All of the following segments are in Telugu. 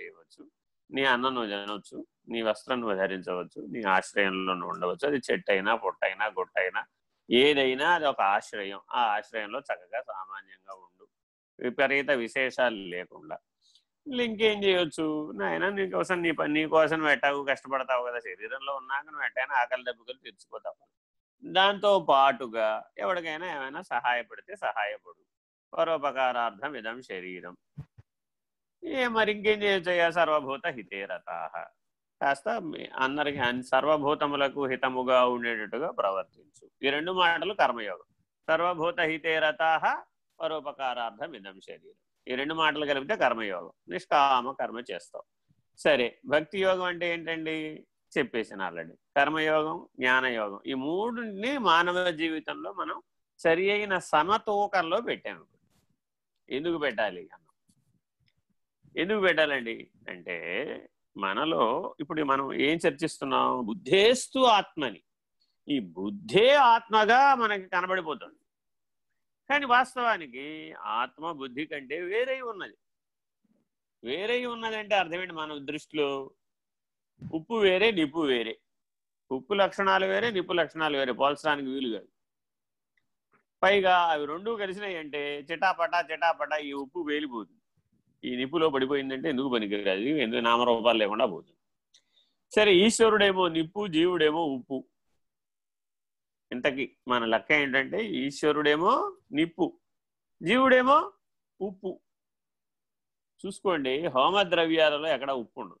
చేయవచ్చు నీ అన్నం నువ్వు తినవచ్చు నీ వస్త్రం నువ్వు ధరించవచ్చు నీ ఆశ్రయంలో నువ్వు ఉండవచ్చు. అది చెట్టు అయినా పొట్టైనా గొట్టైనా ఏదైనా అది ఒక ఆశ్రయం. ఆ ఆశ్రయంలో చక్కగా సామాన్యంగా ఉండు. విపరీత విశేషాలు లేకుండా. ఇంకేం చేయొచ్చు? నాయన నీకోసం నీ పని నీకోసం నువ్వు ఎట్టాగు కష్టపడతావు కదా? శరీరంలో ఉన్నాక నువ్వు ఎట్టైనా ఆకలి దెబ్బకలు తెచ్చుకోతావు దాంతో పాటుగా ఎవరికైనా ఏమైనా సహాయపడితే సహాయపడు. పరోపకారార్థం ఇదం శరీరం. ఏ మరి ఇంకేం చేయొచ్చయ్యా? సర్వభూత హితేరత. కాస్త అందరికి సర్వభూతములకు హితముగా ఉండేటట్టుగా ప్రవర్తించు. ఈ రెండు మాటలు కర్మయోగం. సర్వభూత హితేరత పరోపకారార్థం ఇదం శరీరం. ఈ రెండు మాటలు కలిపితే కర్మయోగం. నిష్కామ కర్మ చేస్తావు సరే భక్తి యోగం అంటే ఏంటండి? చెప్పేసిన ఆల్రెడీ. కర్మయోగం జ్ఞానయోగం. ఈ మూడుని మానవ జీవితంలో మనం సరి అయిన సమతూకంలో పెట్టాము ఎందుకు పెట్టాలి? అన్న ఎందుకు పెట్టాలండి? అంటే మనలో ఇప్పుడు మనం ఏం చర్చిస్తున్నాం? బుద్ధేస్తు ఆత్మని. ఈ బుద్ధే ఆత్మగా మనకి కనబడిపోతుంది. కానీ వాస్తవానికి ఆత్మ బుద్ధి కంటే వేరే ఉన్నది. వేరే ఉన్నదంటే అర్థమేంటి మన దృష్టిలో? ఉప్పు వేరే నిప్పు వేరే. ఉప్పు లక్షణాలు వేరే నిప్పు లక్షణాలు వేరే. పోల్చడానికి వీలు కాదు. పైగా అవి రెండూ కలిసినాయి అంటే చిటాపటా చిటాపటా ఈ ఉప్పు వేలిపోతుంది. ఈ నిప్పులో పడిపోయిందంటే ఎందుకు పనికిరాదు? ఎందుకు నామరూపాలు లేకుండా పోతుంది? సరే ఈశ్వరుడేమో నిప్పు జీవుడేమో ఉప్పు. ఇంతకి మన లెక్క ఏంటంటే ఈశ్వరుడేమో నిప్పు జీవుడేమో ఉప్పు. చూసుకోండి హోమ ద్రవ్యాలలో ఎక్కడ ఉప్పు ఉండదు.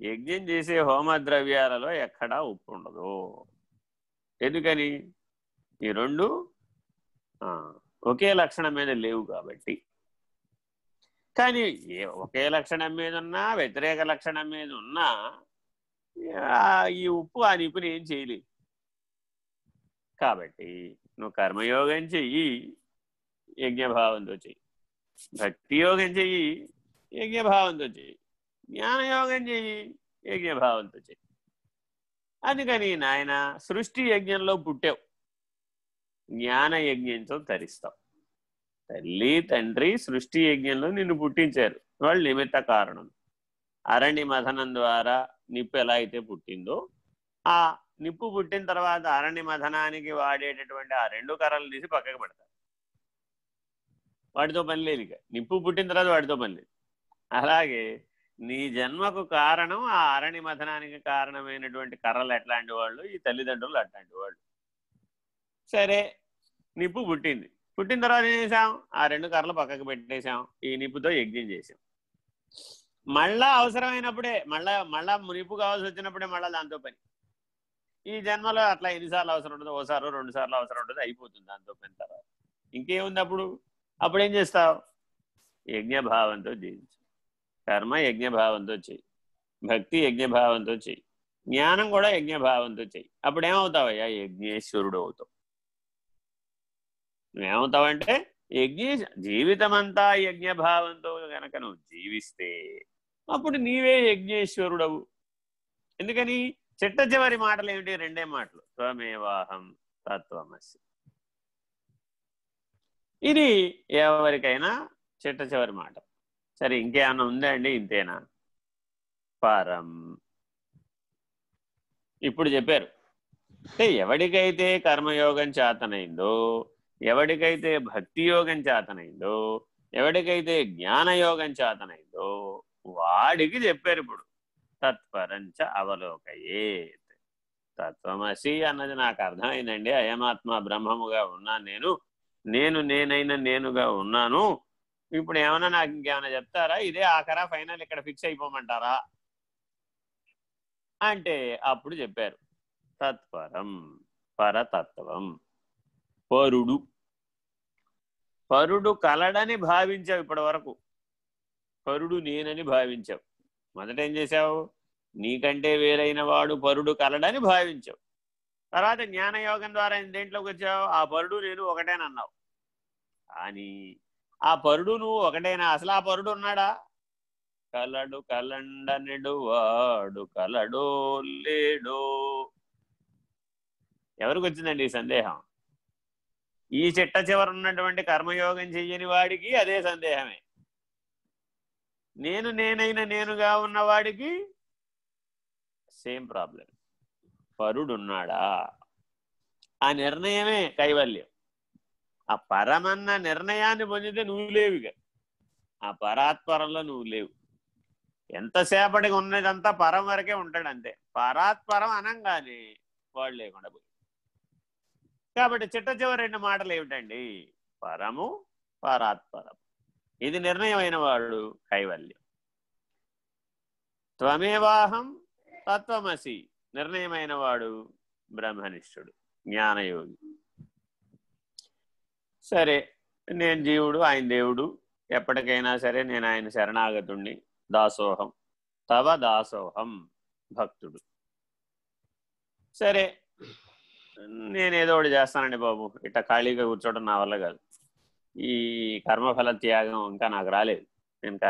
యజ్ఞం చేసే హోమ ద్రవ్యాలలో ఎక్కడా ఉప్పు ఉండదు. ఎందుకని? ఈ రెండు ఒకే లక్షణం మీద లేవు కాబట్టి. కానీ ఒకే లక్షణం మీద ఉన్నా వ్యతిరేక లక్షణం మీద ఉన్నా ఈ ఉప్పు ఆ నిపుని ఏం చేయలేదు కాబట్టి నువ్వు కర్మయోగం చెయ్యి యజ్ఞభావంతో చెయ్యి. భక్తి యోగం చెయ్యి యజ్ఞభావంతో చెయ్యి. జ్ఞానయోగం చెయ్యి యజ్ఞభావంతో చెయ్యి. అందుకని నాయన సృష్టి యజ్ఞంలో పుట్టావు. జ్ఞాన యజ్ఞంతో తరిస్తావు. తల్లి తండ్రి సృష్టి యజ్ఞంలో నిన్ను పుట్టించారు. వాళ్ళు నిమిత్త కారణం. అరణ్య మథనం ద్వారా నిప్పు ఎలా అయితే పుట్టిందో ఆ నిప్పు పుట్టిన తర్వాత అరణ్య మథనానికి వాడేటటువంటి ఆ రెండు కర్రలు తీసి పక్కకు పెడతారు. వాటితో పని లేదు ఇక. నిప్పు పుట్టిన తర్వాత వాటితో పని లేదు. అలాగే నీ జన్మకు కారణం ఆ అరణి మథనానికి కారణమైనటువంటి కర్రలు ఎట్లాంటి వాళ్ళు? ఈ తల్లిదండ్రులు అట్లాంటి వాళ్ళు. సరే నిప్పు పుట్టింది. పుట్టిన తర్వాత ఏం చేసాం ఆ రెండు కర్రలు పక్కకు పెట్టేశాం. ఈ నిప్పుతో యజ్ఞం చేసాం మళ్ళా అవసరమైనప్పుడే మళ్ళా మళ్ళా నిప్పు కావాల్సి వచ్చినప్పుడే మళ్ళా దాంతో పని. ఈ జన్మలో అట్లా ఎన్నిసార్లు అవసరం ఉంటుంది ఓసారి రెండు సార్లు అవసరం ఉంటుంది అయిపోతుంది దాంతో పని తర్వాత. ఇంకేముంది అప్పుడు? అప్పుడు ఏం చేస్తావు? యజ్ఞభావంతో జీవించు కర్మ యజ్ఞభావంతో చెయ్యి భక్తి యజ్ఞభావంతో చెయ్యి జ్ఞానం కూడా యజ్ఞభావంతో చెయ్యి అప్పుడు ఏమవుతావయ్యా యజ్ఞేశ్వరుడు అవుతావు నువ్వేమవుతావంటే యజ్ఞ జీవితం అంతా యజ్ఞభావంతో గనక నువ్వు జీవిస్తే అప్పుడు నీవే యజ్ఞేశ్వరుడవు. ఎందుకని? చిట్ట చివరి మాటలు ఏమిటి రెండే మాటలు. త్వమేవాహం తత్వమసి ఇది ఎవరికైనా చిట్ట చివరి మాట. సరే ఇంకేమన్నా ఉందా అండి? ఇంతేనా? పరం. ఇప్పుడు చెప్పారు. అంటే ఎవడికైతే కర్మయోగం చేతనైందో ఎవడికైతే భక్తి యోగం చేతనైందో ఎవడికైతే జ్ఞానయోగం చేతనైందో వాడికి చెప్పారు ఇప్పుడు తత్పరంచ అవలోకయే తత్వమసి అన్నది నాకు అర్థమైందండి. అయమాత్మ బ్రహ్మముగా ఉన్నాను నేను నేను నేనైనా నేనుగా ఉన్నాను. ఇప్పుడు ఏమైనా నాకు ఇంకేమైనా చెప్తారా? ఇదే ఆఖరా ఫైనల్ ఇక్కడ ఫిక్స్ అయిపోమంటారా? అంటే అప్పుడు చెప్పారు తత్పరం పరతత్వం పరుడు పరుడు కలడని భావించావు ఇప్పటి వరకు. పరుడు నేనని భావించావు. మొదట ఏం చేశావు? నీకంటే వేరైన వాడు పరుడు కలడని భావించావు. తర్వాత జ్ఞానయోగం ద్వారా దేంట్లోకి వచ్చావు. ఆ పరుడు నేను ఒకటేనన్నావు. కానీ ఆ పరుడు నువ్వు ఒకటేనా? అసలు ఆ పరుడు ఉన్నాడా? కలడు కలండనెడు వాడు కలడో లేడో. ఎవరికి వచ్చిందండి ఈ సందేహం? ఈ చిట్ట చివర ఉన్నటువంటి కర్మయోగం చెయ్యని వాడికి అదే సందేహమే. నేను నేనైన నేనుగా ఉన్నవాడికి సేమ్ ప్రాబ్లం. పరుడున్నాడా? ఆ నిర్ణయమే కైవల్యం. ఆ పరమన్న నిర్ణయాన్ని పొందితే నువ్వు లేవుగా ఆ పరాత్పరంలో నువ్వు లేవు. ఎంతసేపటికి ఉన్నదంతా పరం వరకే ఉంటాడు అంతే. పరాత్పరం అనంగానే వాడు లేకుండా పోయి కాబట్టి చిట్ట చివరి రెండు మాటలు ఏమిటండి? పరము పరాత్పరం ఇది నిర్ణయమైన వాడు కైవల్యం. త్వమేవాహం తత్వమసి. నిర్ణయమైన వాడు బ్రహ్మనిష్ఠుడు జ్ఞానయోగి. సరే నేను జీవుడు ఆయన దేవుడు. ఎప్పటికైనా సరే నేను ఆయన శరణాగతుణ్ణి దాసోహం. తవ దాసోహం భక్తుడు. సరే నేనేదో ఒకటి చేస్తానండి బాబు. ఇట్లా ఖాళీగా కూర్చోవడం నా వల్ల కాదు. ఈ కర్మఫల త్యాగం ఇంకా నాకు రాలేదు. నేను కర్మ